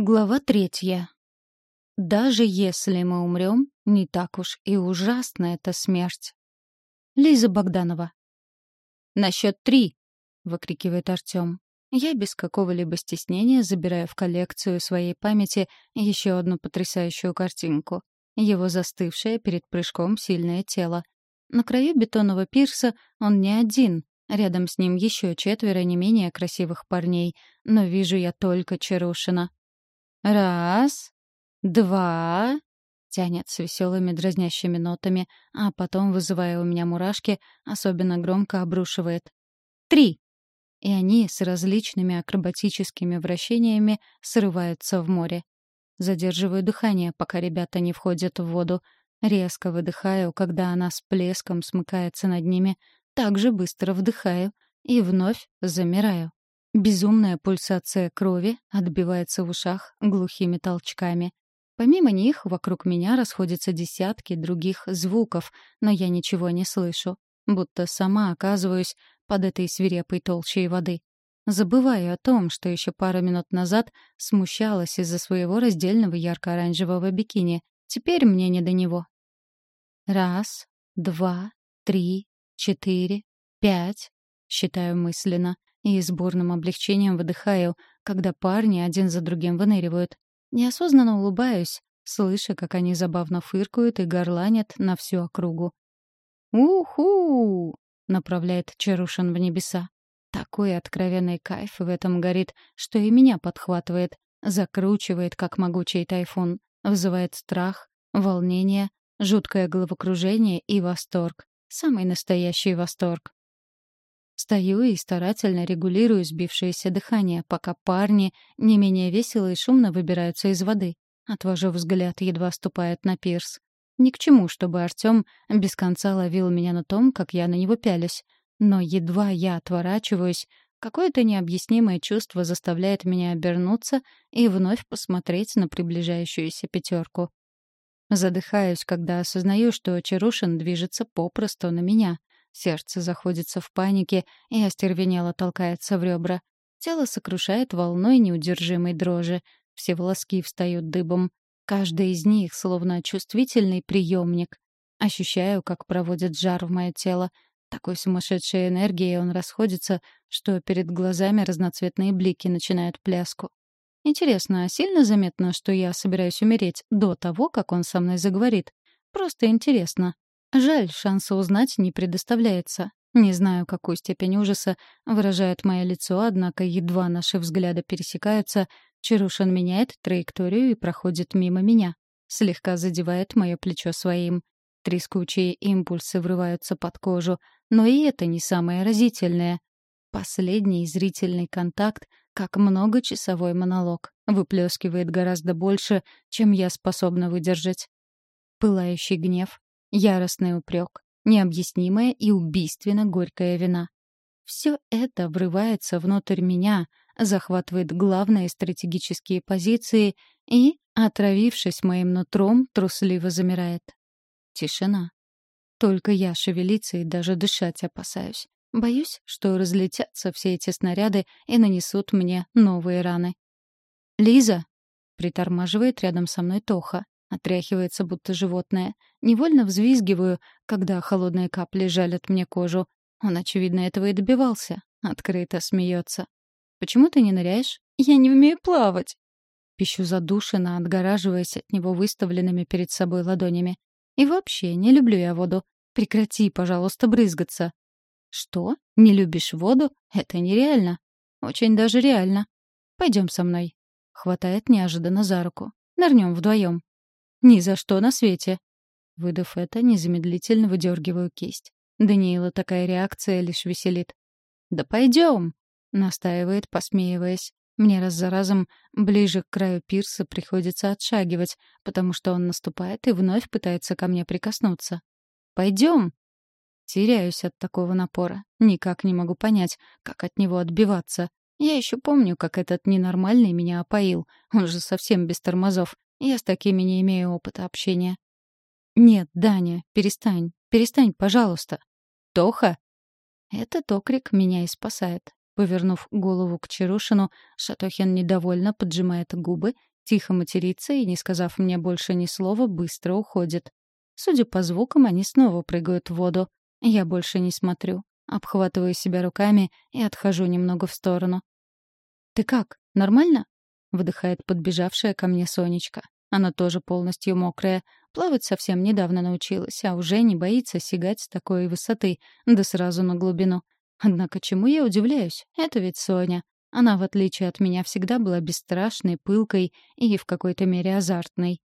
Глава третья. Даже если мы умрем, не так уж и ужасна эта смерть. Лиза Богданова. «На счет три!» — выкрикивает Артем. Я без какого-либо стеснения забираю в коллекцию своей памяти еще одну потрясающую картинку. Его застывшее перед прыжком сильное тело. На краю бетонного пирса он не один. Рядом с ним еще четверо не менее красивых парней. Но вижу я только Чарушина. Раз, два, тянет с веселыми дразнящими нотами, а потом, вызывая у меня мурашки, особенно громко обрушивает. Три. И они с различными акробатическими вращениями срываются в море. Задерживаю дыхание, пока ребята не входят в воду. Резко выдыхаю, когда она с плеском смыкается над ними. Так же быстро вдыхаю и вновь замираю. Безумная пульсация крови отбивается в ушах глухими толчками. Помимо них, вокруг меня расходятся десятки других звуков, но я ничего не слышу, будто сама оказываюсь под этой свирепой толщей воды. Забываю о том, что еще пару минут назад смущалась из-за своего раздельного ярко-оранжевого бикини. Теперь мне не до него. Раз, два, три, четыре, пять. Считаю мысленно и с бурным облегчением выдыхаю, когда парни один за другим выныривают. Неосознанно улыбаюсь, слыша, как они забавно фыркают и горланят на всю округу. «Уху!» — направляет Чарушин в небеса. Такой откровенный кайф в этом горит, что и меня подхватывает, закручивает, как могучий тайфун, вызывает страх, волнение, жуткое головокружение и восторг. Самый настоящий восторг. Стою и старательно регулирую сбившееся дыхание, пока парни не менее весело и шумно выбираются из воды. Отвожу взгляд, едва ступает на пирс. Ни к чему, чтобы Артём без конца ловил меня на том, как я на него пялюсь. Но едва я отворачиваюсь, какое-то необъяснимое чувство заставляет меня обернуться и вновь посмотреть на приближающуюся пятерку. Задыхаюсь, когда осознаю, что Чарушин движется попросту на меня. Сердце заходится в панике и остервенело толкается в ребра. Тело сокрушает волной неудержимой дрожи. Все волоски встают дыбом. Каждый из них словно чувствительный приемник. Ощущаю, как проводит жар в мое тело. Такой сумасшедшей энергией он расходится, что перед глазами разноцветные блики начинают пляску. Интересно, а сильно заметно, что я собираюсь умереть до того, как он со мной заговорит? Просто интересно. Жаль, шанса узнать не предоставляется. Не знаю, какую степень ужаса выражает мое лицо, однако едва наши взгляды пересекаются, Чарушин меняет траекторию и проходит мимо меня. Слегка задевает мое плечо своим. Трескучие импульсы врываются под кожу, но и это не самое разительное. Последний зрительный контакт, как многочасовой монолог, выплескивает гораздо больше, чем я способна выдержать. Пылающий гнев, Яростный упрек, необъяснимая и убийственно горькая вина. Все это врывается внутрь меня, захватывает главные стратегические позиции и, отравившись моим нутром, трусливо замирает. Тишина. Только я шевелиться и даже дышать опасаюсь. Боюсь, что разлетятся все эти снаряды и нанесут мне новые раны. «Лиза!» — притормаживает рядом со мной Тоха. Отряхивается, будто животное. Невольно взвизгиваю, когда холодные капли жалят мне кожу. Он, очевидно, этого и добивался. Открыто смеется. «Почему ты не ныряешь?» «Я не умею плавать!» Пищу задушенно, отгораживаясь от него выставленными перед собой ладонями. «И вообще, не люблю я воду. Прекрати, пожалуйста, брызгаться». «Что? Не любишь воду? Это нереально». «Очень даже реально. Пойдем со мной». Хватает неожиданно за руку. Нырнем вдвоем. Ни за что на свете. Выдав это, незамедлительно выдергиваю кисть. Даниила такая реакция лишь веселит. «Да пойдем!» — настаивает, посмеиваясь. Мне раз за разом ближе к краю пирса приходится отшагивать, потому что он наступает и вновь пытается ко мне прикоснуться. «Пойдем!» Теряюсь от такого напора. Никак не могу понять, как от него отбиваться. Я еще помню, как этот ненормальный меня опоил. Он же совсем без тормозов. Я с такими не имею опыта общения. Нет, Даня, перестань. Перестань, пожалуйста. Тоха? Этот окрик меня и спасает. Повернув голову к Чарушину, Шатохин недовольно поджимает губы, тихо матерится и, не сказав мне больше ни слова, быстро уходит. Судя по звукам, они снова прыгают в воду. Я больше не смотрю. Обхватываю себя руками и отхожу немного в сторону. «Ты как? Нормально?» — выдыхает подбежавшая ко мне Сонечка. Она тоже полностью мокрая. Плавать совсем недавно научилась, а уже не боится сигать с такой высоты, да сразу на глубину. Однако чему я удивляюсь? Это ведь Соня. Она, в отличие от меня, всегда была бесстрашной, пылкой и в какой-то мере азартной.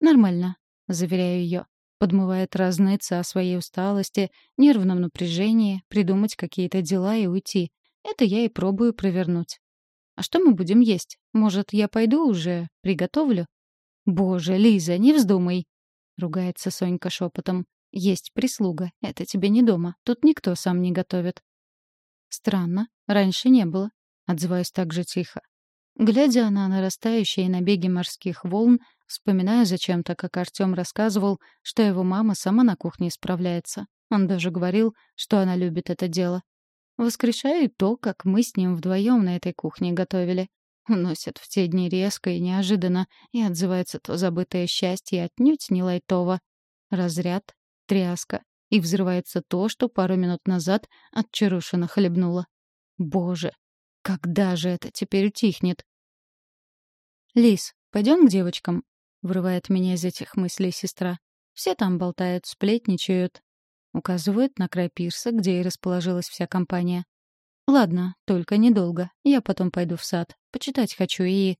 «Нормально», — заверяю ее. Подмывает разныться о своей усталости, нервном напряжении, придумать какие-то дела и уйти. Это я и пробую провернуть. «А что мы будем есть? Может, я пойду уже, приготовлю?» «Боже, Лиза, не вздумай!» — ругается Сонька шепотом. «Есть прислуга. Это тебе не дома. Тут никто сам не готовит». «Странно. Раньше не было». Отзываюсь так же тихо. Глядя на нарастающие набеги морских волн, вспоминаю зачем-то, как Артём рассказывал, что его мама сама на кухне справляется. Он даже говорил, что она любит это дело. Воскрешаю то, как мы с ним вдвоем на этой кухне готовили. Уносят в те дни резко и неожиданно, и отзывается то забытое счастье отнюдь не лайтово. Разряд, тряска, и взрывается то, что пару минут назад от Чарушина хлебнуло. Боже, когда же это теперь утихнет? «Лис, пойдем к девочкам», — вырывает меня из этих мыслей сестра. «Все там болтают, сплетничают». Указывает на край пирса, где и расположилась вся компания. «Ладно, только недолго. Я потом пойду в сад. Почитать хочу и...»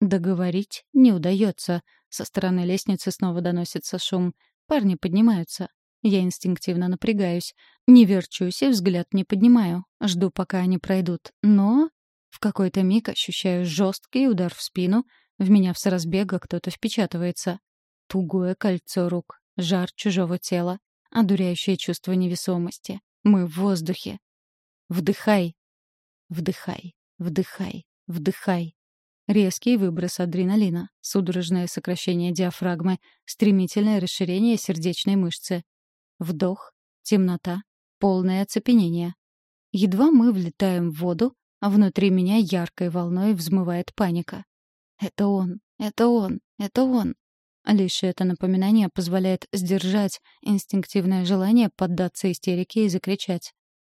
Договорить не удается. Со стороны лестницы снова доносится шум. Парни поднимаются. Я инстинктивно напрягаюсь. Не верчусь и взгляд не поднимаю. Жду, пока они пройдут. Но в какой-то миг ощущаю жесткий удар в спину. В меня в разбега кто-то впечатывается. Тугое кольцо рук, жар чужого тела, одуряющее чувство невесомости. Мы в воздухе. Вдыхай. Вдыхай. Вдыхай. Вдыхай. Резкий выброс адреналина, судорожное сокращение диафрагмы, стремительное расширение сердечной мышцы. Вдох, темнота, полное оцепенение. Едва мы влетаем в воду, а внутри меня яркой волной взмывает паника. Это он, это он, это он. Лишь это напоминание позволяет сдержать инстинктивное желание поддаться истерике и закричать.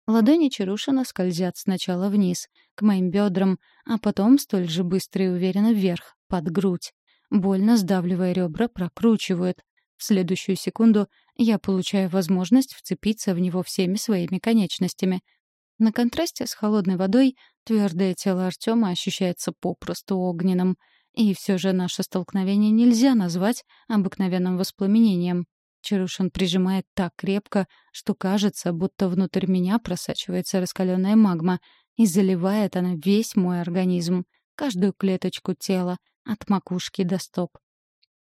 Ладони Чарушина скользят сначала вниз, к моим бедрам, а потом столь же быстро и уверенно вверх, под грудь. Больно сдавливая ребра, прокручивают. В следующую секунду я получаю возможность вцепиться в него всеми своими конечностями. На контрасте с холодной водой твердое тело Артема ощущается попросту огненным. И все же наше столкновение нельзя назвать обыкновенным воспламенением. Чарушин прижимает так крепко, что кажется, будто внутрь меня просачивается раскаленная магма, и заливает она весь мой организм, каждую клеточку тела, от макушки до стоп.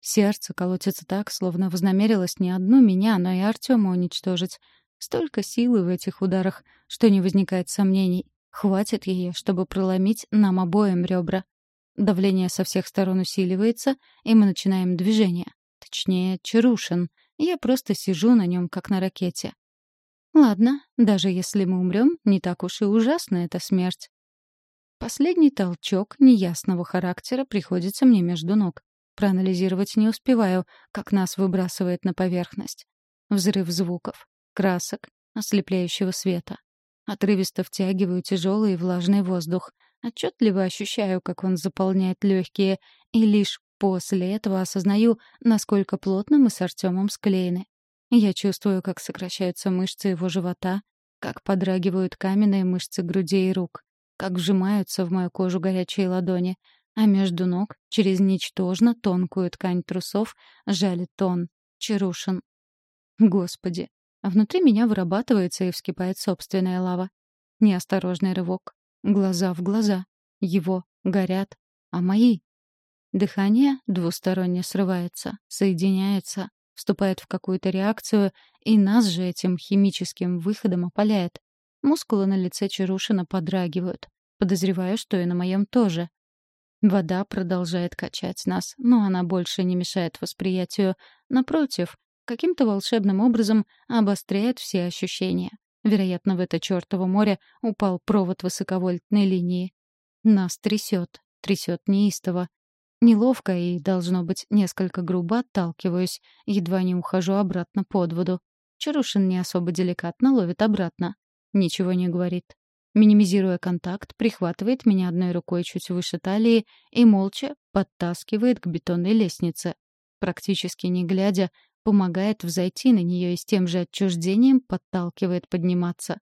Сердце колотится так, словно вознамерилось не одну меня, но и Артема уничтожить. Столько силы в этих ударах, что не возникает сомнений. Хватит ее, чтобы проломить нам обоим ребра. Давление со всех сторон усиливается, и мы начинаем движение. Точнее, Чарушин — я просто сижу на нем, как на ракете. Ладно, даже если мы умрем, не так уж и ужасна эта смерть. Последний толчок неясного характера приходится мне между ног. Проанализировать не успеваю, как нас выбрасывает на поверхность. Взрыв звуков, красок, ослепляющего света. Отрывисто втягиваю тяжелый и влажный воздух. Отчетливо ощущаю, как он заполняет легкие, и лишь После этого осознаю, насколько плотно мы с Артемом склеены. Я чувствую, как сокращаются мышцы его живота, как подрагивают каменные мышцы груди и рук, как вжимаются в мою кожу горячие ладони, а между ног, через ничтожно тонкую ткань трусов, жалит тон, чарушин. Господи, внутри меня вырабатывается и вскипает собственная лава. Неосторожный рывок. Глаза в глаза. Его горят, а мои Дыхание двусторонне срывается, соединяется, вступает в какую-то реакцию, и нас же этим химическим выходом опаляет. Мускулы на лице Чарушина подрагивают. Подозреваю, что и на моем тоже. Вода продолжает качать нас, но она больше не мешает восприятию. Напротив, каким-то волшебным образом обостряет все ощущения. Вероятно, в это чертово море упал провод высоковольтной линии. Нас трясет, трясет неистово. Неловко и, должно быть, несколько грубо отталкиваюсь, едва не ухожу обратно под воду. Чарушин не особо деликатно ловит обратно. Ничего не говорит. Минимизируя контакт, прихватывает меня одной рукой чуть выше талии и молча подтаскивает к бетонной лестнице. Практически не глядя, помогает взойти на нее и с тем же отчуждением подталкивает подниматься.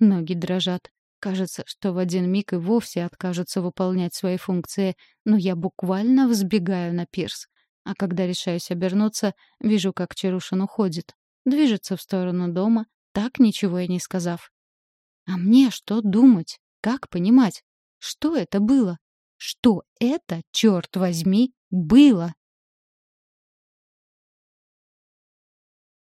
Ноги дрожат. Кажется, что в один миг и вовсе откажутся выполнять свои функции, но я буквально взбегаю на пирс. А когда решаюсь обернуться, вижу, как Чарушин уходит. Движется в сторону дома, так ничего и не сказав. А мне что думать? Как понимать? Что это было? Что это, черт возьми, было?